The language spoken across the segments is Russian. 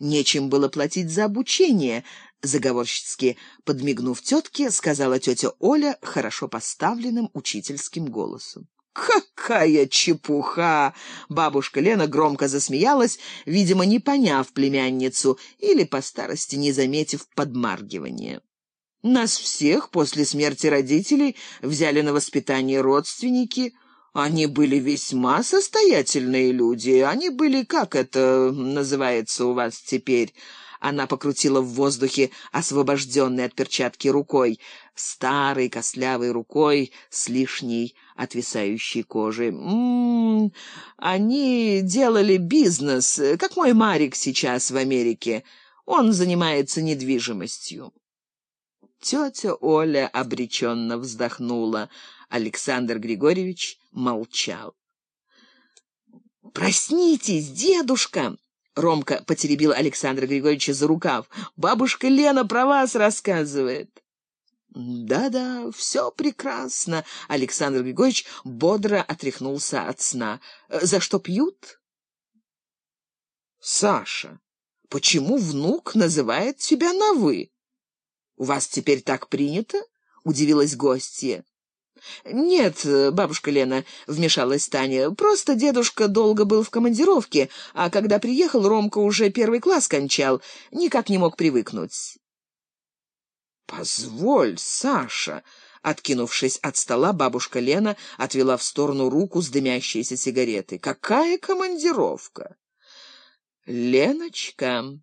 нечем было платить за обучение, заговорщицки подмигнув тетке, сказала тетя Оля хорошо поставленным учительским голосом. «Какая чепуха!» Бабушка Лена громко засмеялась, видимо, не поняв племянницу или по старости не заметив подмаргивания. «Нас всех после смерти родителей взяли на воспитание родственники. Они были весьма состоятельные люди. Они были, как это называется у вас теперь?» Она покрутила в воздухе освобожденной от перчатки рукой, старой костлявой рукой с лишней отвисающей кожей. «М -м, они делали бизнес, как мой Марик сейчас в Америке. Он занимается недвижимостью». Тетя Оля обреченно вздохнула. Александр Григорьевич молчал. «Проснитесь, дедушка!» Ромка потеребил Александра Григорьевича за рукав. «Бабушка Лена про вас рассказывает». «Да-да, все прекрасно», — Александр Григорьевич бодро отряхнулся от сна. «За что пьют?» «Саша, почему внук называет тебя на «вы»? У вас теперь так принято?» — удивилась гостья. «Нет, бабушка Лена», — вмешалась Таня, — «просто дедушка долго был в командировке, а когда приехал, Ромка уже первый класс кончал, никак не мог привыкнуть». «Позволь, Саша», — откинувшись от стола, бабушка Лена отвела в сторону руку с дымящейся сигаретой. «Какая командировка?» «Леночка»,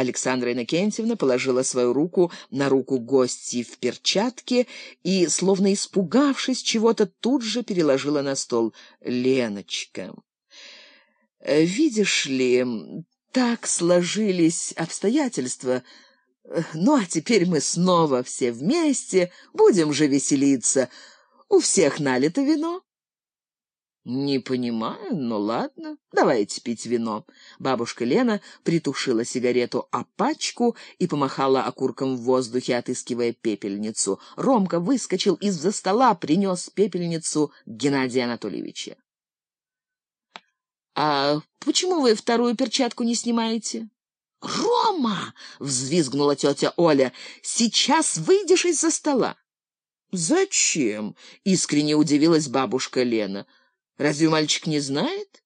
Александра Иннокентьевна положила свою руку на руку гостьи в перчатке и, словно испугавшись чего-то, тут же переложила на стол. «Леночка, видишь ли, так сложились обстоятельства. Ну, а теперь мы снова все вместе, будем же веселиться. У всех налито вино». «Не понимаю, но ладно, давайте пить вино». Бабушка Лена притушила сигарету о пачку и помахала окурком в воздухе, отыскивая пепельницу. Ромка выскочил из-за стола, принес пепельницу Геннадия Анатольевича. «А почему вы вторую перчатку не снимаете?» «Рома!» — взвизгнула тетя Оля. «Сейчас выйдешь из-за стола». «Зачем?» — искренне удивилась бабушка Лена. Разве мальчик не знает?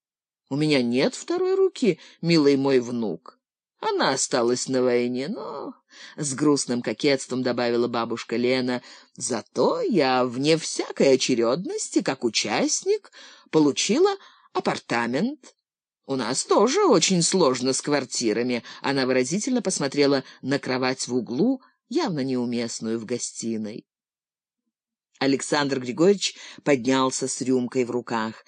У меня нет второй руки, милый мой внук. Она осталась на войне, но с грустным кокетством добавила бабушка Лена: "Зато я вне всякой очередности, как участник, получила апартамент. У нас тоже очень сложно с квартирами". Она выразительно посмотрела на кровать в углу, явно неуместную в гостиной. Александр Григорьевич поднялся с рюмкой в руках.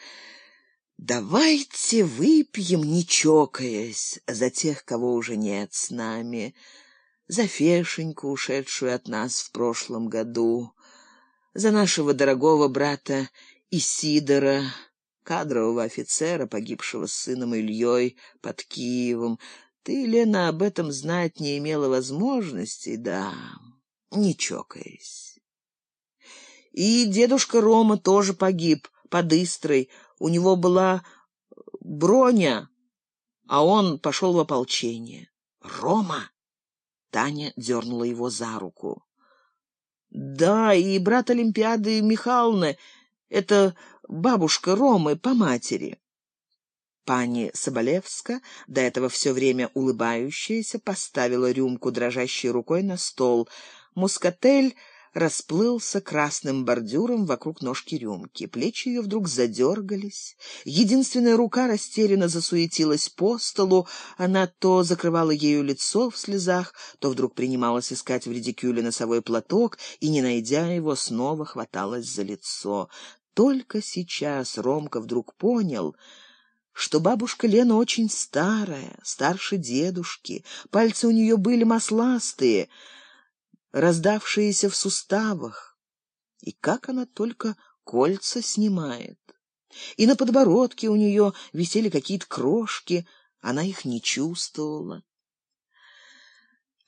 «Давайте выпьем, не чокаясь, за тех, кого уже нет с нами, за Фешеньку, ушедшую от нас в прошлом году, за нашего дорогого брата Исидора, кадрового офицера, погибшего с сыном Ильей под Киевом. Ты, Лена, об этом знать не имела возможности, да, не чокаясь». И дедушка Рома тоже погиб под Истрой. У него была броня, а он пошел в ополчение. «Рома!» — Таня дернула его за руку. «Да, и брат Олимпиады Михайловны — это бабушка Ромы по матери». Пани Соболевска, до этого все время улыбающаяся, поставила рюмку дрожащей рукой на стол. Мускатель расплылся красным бордюром вокруг ножки рюмки. Плечи ее вдруг задергались. Единственная рука растерянно засуетилась по столу. Она то закрывала ею лицо в слезах, то вдруг принималась искать в редикюле носовой платок и, не найдя его, снова хваталась за лицо. Только сейчас Ромка вдруг понял что бабушка Лена очень старая, старше дедушки, пальцы у нее были масластые, раздавшиеся в суставах. И как она только кольца снимает. И на подбородке у нее висели какие-то крошки, она их не чувствовала.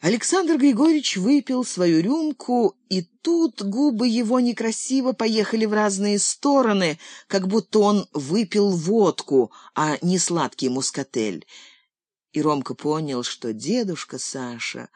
Александр Григорьевич выпил свою рюмку, и тут губы его некрасиво поехали в разные стороны, как будто он выпил водку, а не сладкий мускатель. И Ромка понял, что дедушка Саша